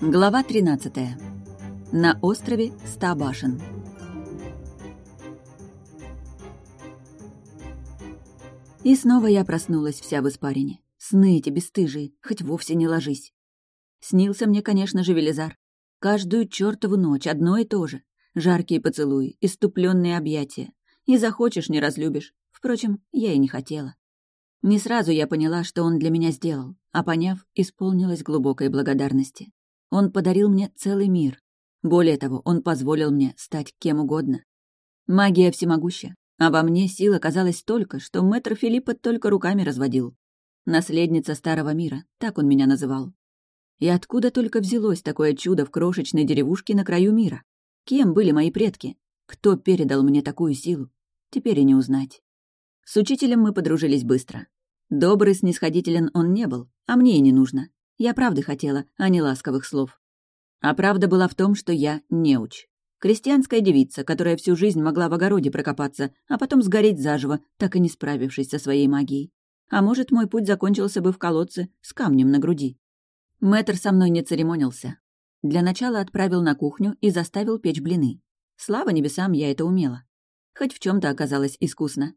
Глава 13. На острове Ста башен. И снова я проснулась вся в испарине. Сны эти бесстыжие, хоть вовсе не ложись. Снился мне, конечно же, Велизар. Каждую чертову ночь одно и то же. Жаркие поцелуи, иступленные объятия. И захочешь, не разлюбишь. Впрочем, я и не хотела. Не сразу я поняла, что он для меня сделал, а поняв, исполнилась глубокой благодарности. Он подарил мне целый мир. Более того, он позволил мне стать кем угодно. Магия всемогуща, а во мне сил оказалось столько, что мэтр Филиппа только руками разводил. Наследница старого мира, так он меня называл. И откуда только взялось такое чудо в крошечной деревушке на краю мира? Кем были мои предки? Кто передал мне такую силу? Теперь и не узнать. С учителем мы подружились быстро. Добрый, снисходителен он не был, а мне и не нужно. Я правды хотела, а не ласковых слов. А правда была в том, что я неуч. Крестьянская девица, которая всю жизнь могла в огороде прокопаться, а потом сгореть заживо, так и не справившись со своей магией. А может, мой путь закончился бы в колодце с камнем на груди. Мэтр со мной не церемонился. Для начала отправил на кухню и заставил печь блины. Слава небесам, я это умела. Хоть в чем то оказалось искусно.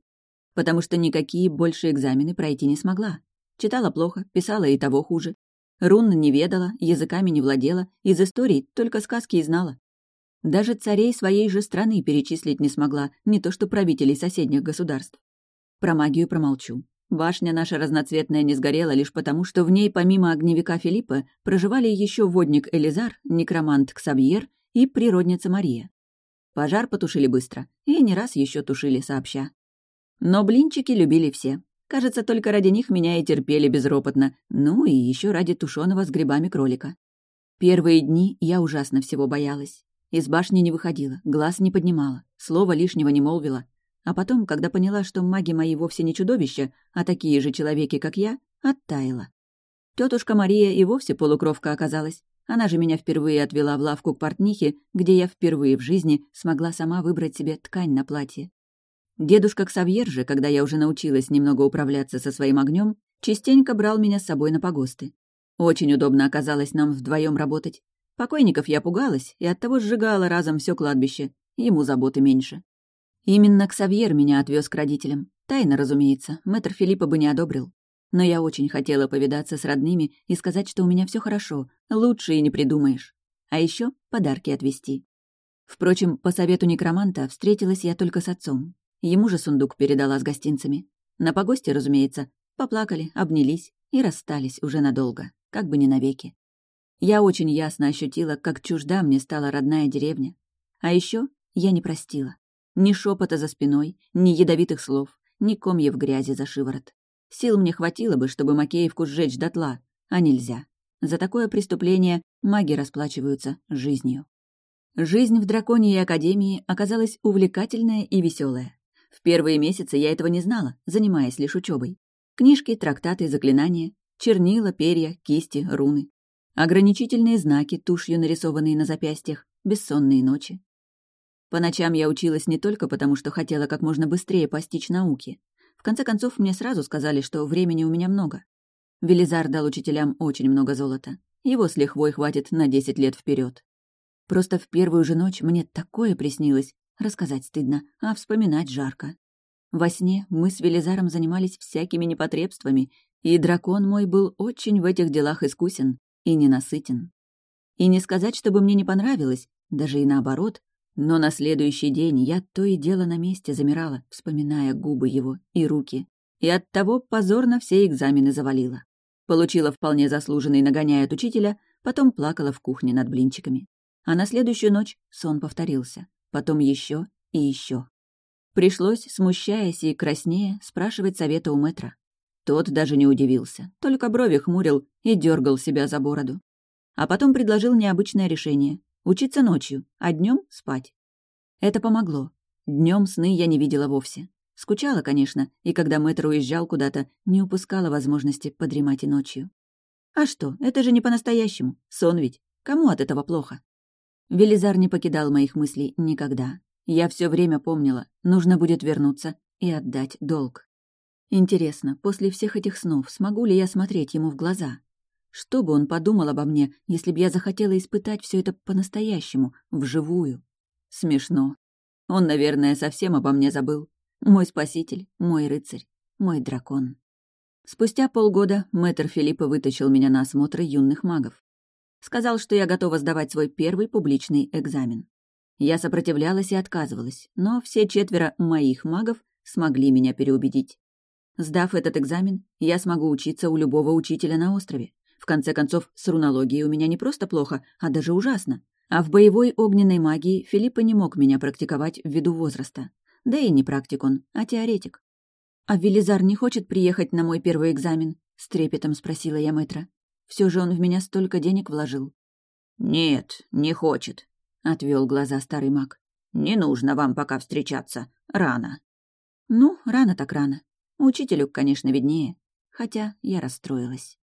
Потому что никакие больше экзамены пройти не смогла. Читала плохо, писала и того хуже. Рун не ведала, языками не владела, из историй только сказки и знала. Даже царей своей же страны перечислить не смогла, не то что правителей соседних государств. Про магию промолчу. Башня наша разноцветная не сгорела лишь потому, что в ней помимо огневика Филиппа проживали еще водник Элизар, некромант Ксавьер и природница Мария. Пожар потушили быстро, и не раз еще тушили сообща. Но блинчики любили все. Кажется, только ради них меня и терпели безропотно, ну и еще ради тушеного с грибами кролика. Первые дни я ужасно всего боялась. Из башни не выходила, глаз не поднимала, слова лишнего не молвила, а потом, когда поняла, что маги мои вовсе не чудовища, а такие же человеки, как я, оттаяла. Тетушка Мария и вовсе полукровка оказалась. Она же меня впервые отвела в лавку к портнихе, где я впервые в жизни смогла сама выбрать себе ткань на платье. Дедушка Ксавьер же, когда я уже научилась немного управляться со своим огнем, частенько брал меня с собой на погосты. Очень удобно оказалось нам вдвоем работать. Покойников я пугалась и оттого сжигала разом все кладбище. Ему заботы меньше. Именно Ксавьер меня отвез к родителям. Тайно, разумеется, мэтр Филиппа бы не одобрил. Но я очень хотела повидаться с родными и сказать, что у меня все хорошо, лучше и не придумаешь. А еще подарки отвезти. Впрочем, по совету некроманта встретилась я только с отцом. Ему же сундук передала с гостинцами. На погосте, разумеется, поплакали, обнялись и расстались уже надолго, как бы не навеки. Я очень ясно ощутила, как чужда мне стала родная деревня. А еще я не простила. Ни шепота за спиной, ни ядовитых слов, ни комьев грязи за шиворот. Сил мне хватило бы, чтобы Макеевку сжечь дотла, а нельзя. За такое преступление маги расплачиваются жизнью. Жизнь в Драконьей Академии оказалась увлекательная и веселая. Первые месяцы я этого не знала, занимаясь лишь учебой. Книжки, трактаты, заклинания, чернила, перья, кисти, руны. Ограничительные знаки, тушью нарисованные на запястьях, бессонные ночи. По ночам я училась не только потому, что хотела как можно быстрее постичь науки. В конце концов, мне сразу сказали, что времени у меня много. Велизар дал учителям очень много золота. Его с лихвой хватит на десять лет вперед. Просто в первую же ночь мне такое приснилось, рассказать стыдно, а вспоминать жарко. Во сне мы с Велизаром занимались всякими непотребствами, и дракон мой был очень в этих делах искусен и ненасытен. И не сказать, чтобы мне не понравилось, даже и наоборот, но на следующий день я то и дело на месте замирала, вспоминая губы его и руки, и оттого позорно все экзамены завалила. Получила вполне заслуженный нагоняй от учителя, потом плакала в кухне над блинчиками. А на следующую ночь сон повторился, потом еще и еще. Пришлось, смущаясь и краснея, спрашивать совета у мэтра. Тот даже не удивился, только брови хмурил и дергал себя за бороду. А потом предложил необычное решение Учиться ночью, а днем спать. Это помогло. Днем сны я не видела вовсе. Скучала, конечно, и когда мэтр уезжал куда-то, не упускала возможности подремать и ночью. А что, это же не по-настоящему. Сон ведь. Кому от этого плохо? Велизар не покидал моих мыслей никогда. Я все время помнила, нужно будет вернуться и отдать долг. Интересно, после всех этих снов смогу ли я смотреть ему в глаза? Что бы он подумал обо мне, если бы я захотела испытать все это по-настоящему, вживую? Смешно. Он, наверное, совсем обо мне забыл. Мой спаситель, мой рыцарь, мой дракон. Спустя полгода мэтр Филиппа вытащил меня на осмотр юных магов. Сказал, что я готова сдавать свой первый публичный экзамен. Я сопротивлялась и отказывалась, но все четверо моих магов смогли меня переубедить. Сдав этот экзамен, я смогу учиться у любого учителя на острове. В конце концов, с рунологией у меня не просто плохо, а даже ужасно. А в боевой огненной магии Филиппа не мог меня практиковать ввиду возраста. Да и не практик он, а теоретик. «А Велизар не хочет приехать на мой первый экзамен?» — с трепетом спросила я мэтра. Все же он в меня столько денег вложил. «Нет, не хочет», — отвел глаза старый маг. «Не нужно вам пока встречаться. Рано». «Ну, рано так рано. Учителю, конечно, виднее. Хотя я расстроилась.